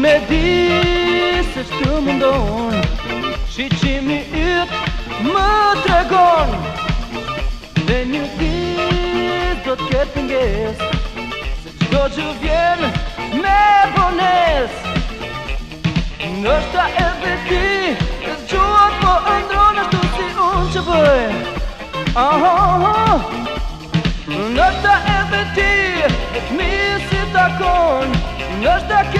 Unë e di se shtë mundon Që që mi ytë më tregon Dhe një ditë do të këtë pënges Se që do që vjenë me bones Nështë ta e dhe ti Në gjuat po e ëndron Nështë si unë që bëj Aho, aho Nështë ta e dhe ti Nështë mi si takon Nështë ta ke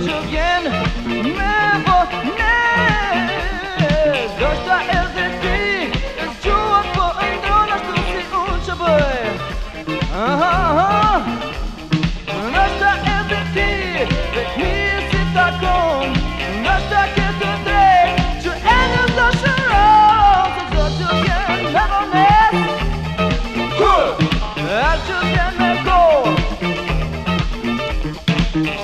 Në që vjen me vënes Në është të edhe ti Në që u atë po e ndronë Nështë të si unë që bëjë Nështë të edhe ti Dhe të mi si takon Nështë të këtë të drejt Që edhe zdo shëron Nështë të që vjen me vënes Këtë Nështë që vjen me vënes